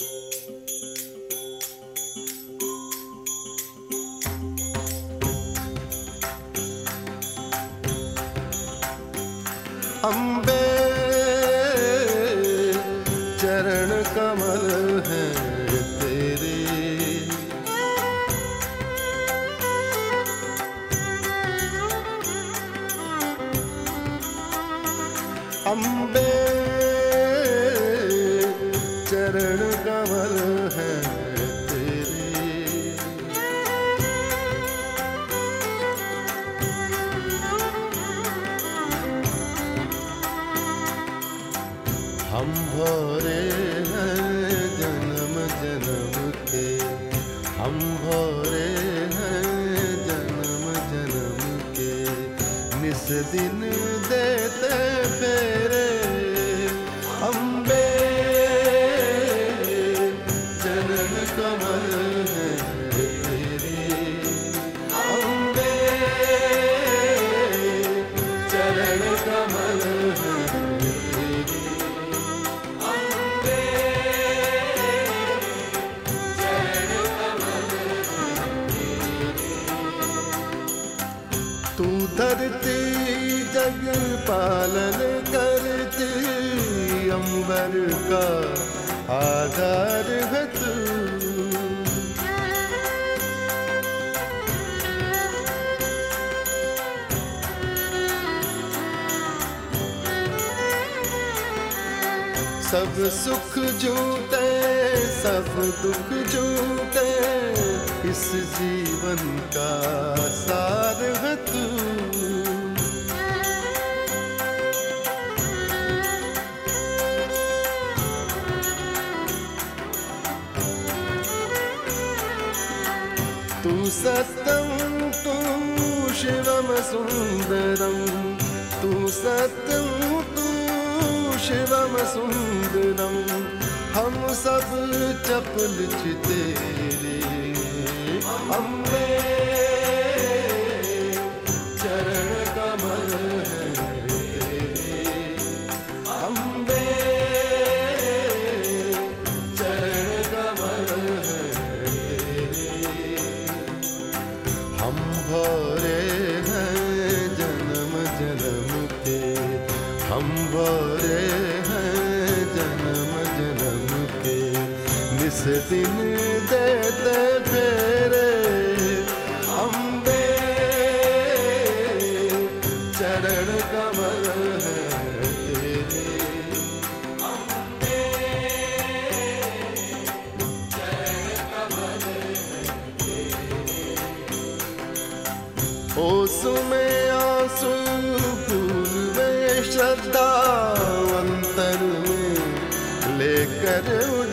अम्बे चरण कमल है तेरे। अम्बे भोरे हैं जन्म जन्म के। हम भोरे हैं जन्म जन्म के। निस दिन तू धरती जग पालन करती, अंबर का आधार है तू। सब सुख जूते सब दुख जूते इस जीवन का सार है तू। तू सत्यं तू शिवमसुन्दरं तू सत्यं तू सुंदरम हम सब चपल चितेरे हम निस दिन देते फेरे? अम्बे चरण कमल है ओस फूल में श्रद्धा अंतर में लेकर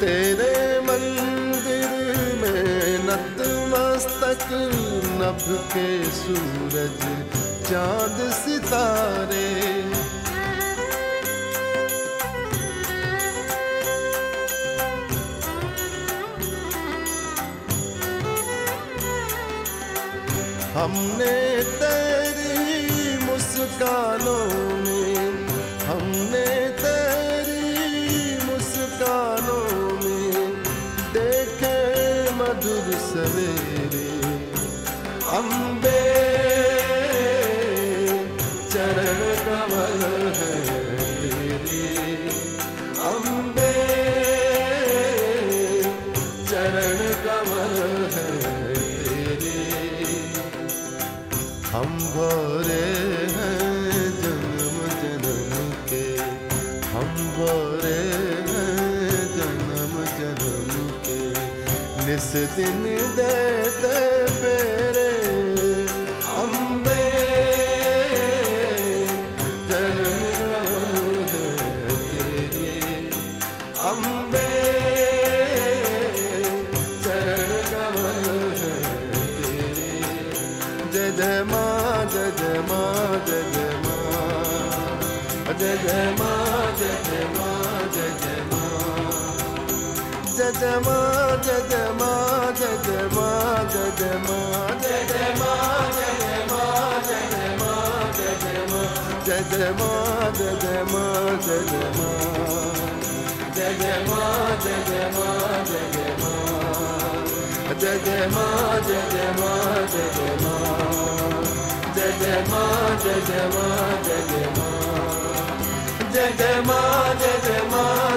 तेरे मंदिर में नतमस्तक नभ के सूरज चाँद सितारे। हमने तेरी मुस्कानों सवेरे अम्बे चरण कमल है तेरे। अम्बे चरण कमल है तेरे हम भोरे हैं जन्म जन्म के, हम भोरे निस दिन देते फेरे अम्बे अम्बे चरण कमल तेरे जय माँ जय माँ जय माँ जय जय माँ जा जा जायमा जामा जामा जा जा ज जा जा जामाजय जा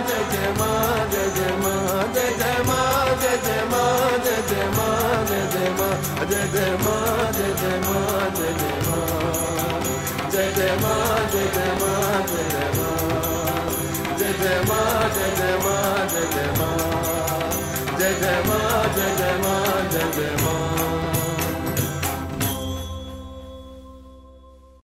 जा जा जय माँ जय जय माँ जय जय माँ जय जय माँ जय जय माँ जय जय माँ जय जय माँ जय जय माँ जय जय माँ जय जय माँ जय जय